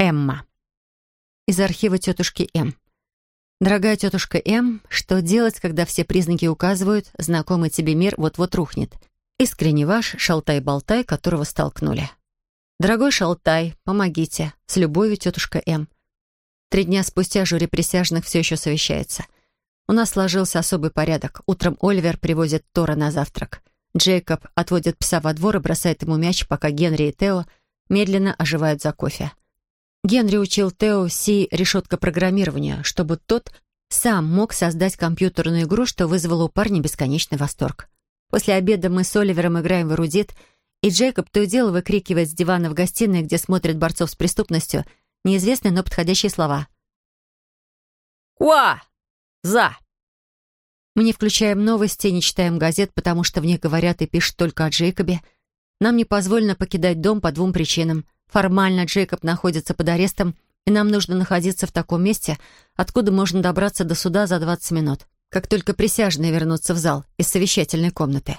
Эмма. Из архива тетушки М. Дорогая тетушка М, что делать, когда все признаки указывают, знакомый тебе мир вот-вот рухнет? Искренне ваш Шалтай-Болтай, которого столкнули. Дорогой Шалтай, помогите. С любовью, тетушка М. Три дня спустя жюри присяжных все еще совещается. У нас сложился особый порядок. Утром Оливер привозит Тора на завтрак. Джейкоб отводит пса во двор и бросает ему мяч, пока Генри и Тео медленно оживают за кофе. Генри учил Тео Си решетка программирования, чтобы тот сам мог создать компьютерную игру, что вызвало у парня бесконечный восторг. После обеда мы с Оливером играем в эрудит, и Джейкоб то и дело выкрикивает с дивана в гостиной, где смотрит борцов с преступностью, неизвестные, но подходящие слова. «Куа! За!» Мы не включаем новости, не читаем газет, потому что в них говорят и пишут только о Джейкобе. Нам не позволено покидать дом по двум причинам — Формально Джейкоб находится под арестом, и нам нужно находиться в таком месте, откуда можно добраться до суда за 20 минут, как только присяжные вернутся в зал из совещательной комнаты.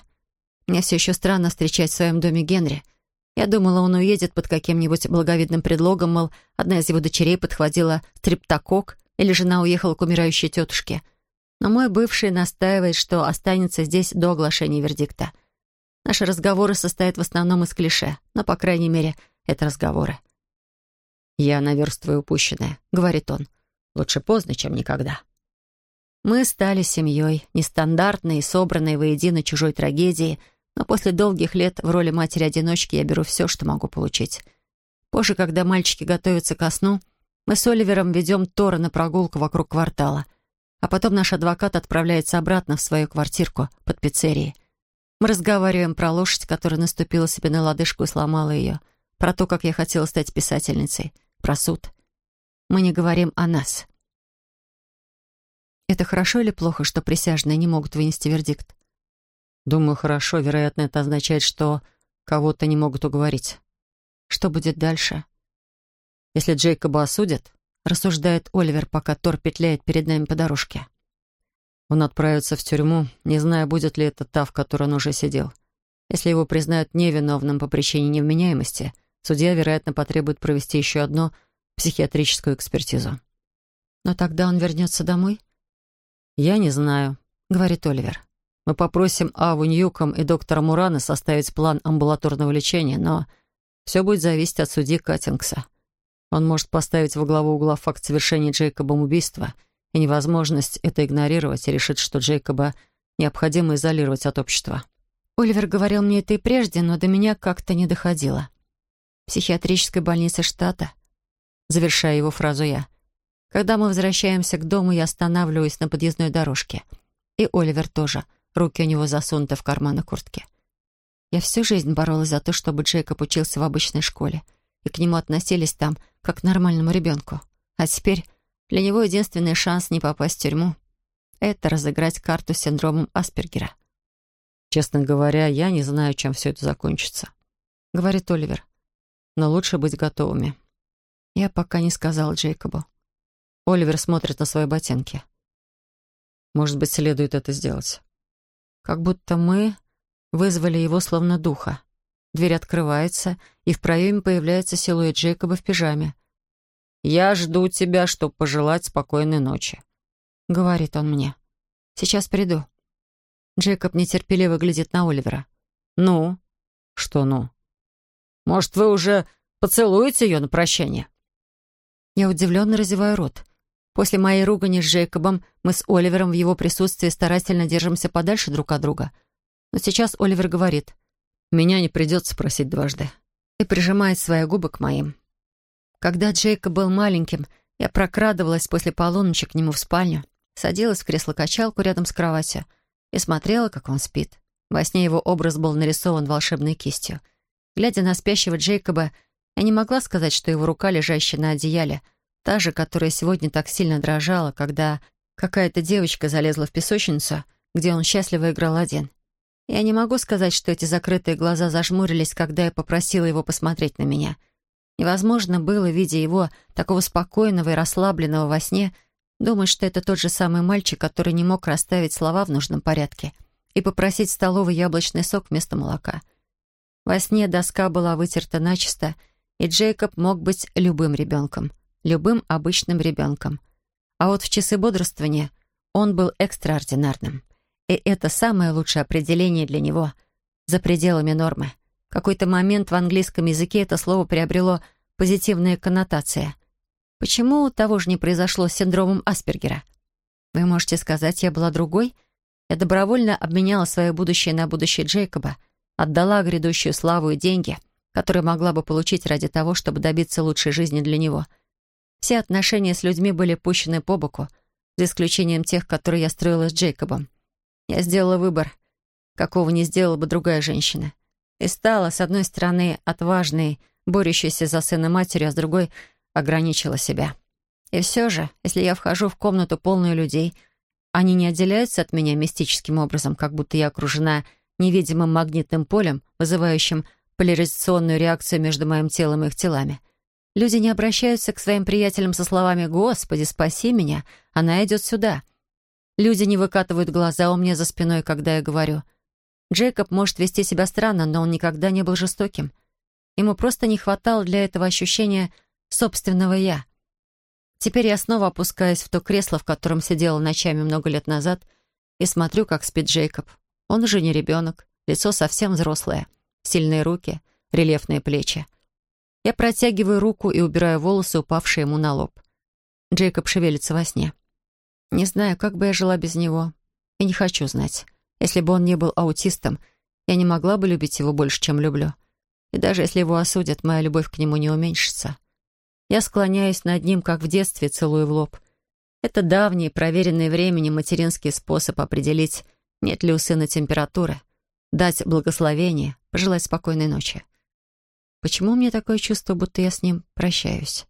Мне все еще странно встречать в своем доме Генри. Я думала, он уедет под каким-нибудь благовидным предлогом, мол, одна из его дочерей подхватила стриптокок или жена уехала к умирающей тетушке. Но мой бывший настаивает, что останется здесь до оглашения вердикта. Наши разговоры состоят в основном из клише, но, по крайней мере, это разговоры. «Я наверстываю упущенное», — говорит он. «Лучше поздно, чем никогда». Мы стали семьей, нестандартной и собранной воедино чужой трагедии, но после долгих лет в роли матери-одиночки я беру все, что могу получить. Позже, когда мальчики готовятся ко сну, мы с Оливером ведем Тора на прогулку вокруг квартала, а потом наш адвокат отправляется обратно в свою квартирку под пиццерией. Мы разговариваем про лошадь, которая наступила себе на лодыжку и сломала ее — про то, как я хотела стать писательницей, про суд. Мы не говорим о нас. Это хорошо или плохо, что присяжные не могут вынести вердикт? Думаю, хорошо. Вероятно, это означает, что кого-то не могут уговорить. Что будет дальше? Если Джейкоба осудят, рассуждает Оливер, пока Тор петляет перед нами по дорожке. Он отправится в тюрьму, не зная, будет ли это та, в которой он уже сидел. Если его признают невиновным по причине невменяемости, Судья, вероятно, потребует провести еще одну психиатрическую экспертизу. «Но тогда он вернется домой?» «Я не знаю», — говорит Оливер. «Мы попросим Аву Ньюком и доктора Мурана составить план амбулаторного лечения, но все будет зависеть от судьи Каттингса. Он может поставить во главу угла факт совершения Джейкобом убийства и невозможность это игнорировать и решит, что Джейкоба необходимо изолировать от общества». Оливер говорил мне это и прежде, но до меня как-то не доходило психиатрической больнице штата. Завершая его фразу я. Когда мы возвращаемся к дому, я останавливаюсь на подъездной дорожке. И Оливер тоже. Руки у него засунуты в карманы куртки. Я всю жизнь боролась за то, чтобы Джейкоб учился в обычной школе, и к нему относились там, как к нормальному ребенку. А теперь для него единственный шанс не попасть в тюрьму — это разыграть карту с синдромом Аспергера. «Честно говоря, я не знаю, чем все это закончится», — говорит Оливер но лучше быть готовыми. Я пока не сказал Джейкобу. Оливер смотрит на свои ботинки. Может быть, следует это сделать. Как будто мы вызвали его словно духа. Дверь открывается, и в проеме появляется силуэт Джейкоба в пижаме. «Я жду тебя, чтобы пожелать спокойной ночи», — говорит он мне. «Сейчас приду». Джейкоб нетерпеливо глядит на Оливера. «Ну?» «Что «ну»?» Может, вы уже поцелуете ее на прощание?» Я удивленно разеваю рот. После моей ругани с Джейкобом мы с Оливером в его присутствии старательно держимся подальше друг от друга. Но сейчас Оливер говорит, «Меня не придется просить дважды», и прижимает свои губы к моим. Когда Джейкоб был маленьким, я прокрадывалась после полуночи к нему в спальню, садилась в кресло-качалку рядом с кроватью и смотрела, как он спит. Во сне его образ был нарисован волшебной кистью — Глядя на спящего Джейкоба, я не могла сказать, что его рука, лежащая на одеяле, та же, которая сегодня так сильно дрожала, когда какая-то девочка залезла в песочницу, где он счастливо играл один. Я не могу сказать, что эти закрытые глаза зажмурились, когда я попросила его посмотреть на меня. Невозможно было, видя его, такого спокойного и расслабленного во сне, думать, что это тот же самый мальчик, который не мог расставить слова в нужном порядке и попросить столовый яблочный сок вместо молока — во сне доска была вытерта начисто, и Джейкоб мог быть любым ребенком, любым обычным ребенком. А вот в часы бодрствования он был экстраординарным. И это самое лучшее определение для него, за пределами нормы. В какой-то момент в английском языке это слово приобрело позитивные коннотации. Почему того же не произошло с синдромом Аспергера? Вы можете сказать, я была другой? Я добровольно обменяла свое будущее на будущее Джейкоба, отдала грядущую славу и деньги — которые могла бы получить ради того, чтобы добиться лучшей жизни для него. Все отношения с людьми были пущены по боку, за исключением тех, которые я строила с Джейкобом. Я сделала выбор, какого не сделала бы другая женщина. И стала, с одной стороны, отважной, борющейся за сына матерью, а с другой — ограничила себя. И все же, если я вхожу в комнату полную людей, они не отделяются от меня мистическим образом, как будто я окружена невидимым магнитным полем, вызывающим поляризационную реакцию между моим телом и их телами. Люди не обращаются к своим приятелям со словами «Господи, спаси меня, она идет сюда». Люди не выкатывают глаза у меня за спиной, когда я говорю. Джейкоб может вести себя странно, но он никогда не был жестоким. Ему просто не хватало для этого ощущения собственного «я». Теперь я снова опускаюсь в то кресло, в котором сидела ночами много лет назад, и смотрю, как спит Джейкоб. Он уже не ребенок, лицо совсем взрослое. Сильные руки, рельефные плечи. Я протягиваю руку и убираю волосы, упавшие ему на лоб. Джейкоб шевелится во сне. Не знаю, как бы я жила без него. И не хочу знать. Если бы он не был аутистом, я не могла бы любить его больше, чем люблю. И даже если его осудят, моя любовь к нему не уменьшится. Я склоняюсь над ним, как в детстве, целую в лоб. Это давний, проверенный временем материнский способ определить, нет ли у сына температуры, дать благословение, пожелать спокойной ночи. Почему мне такое чувство, будто я с ним прощаюсь?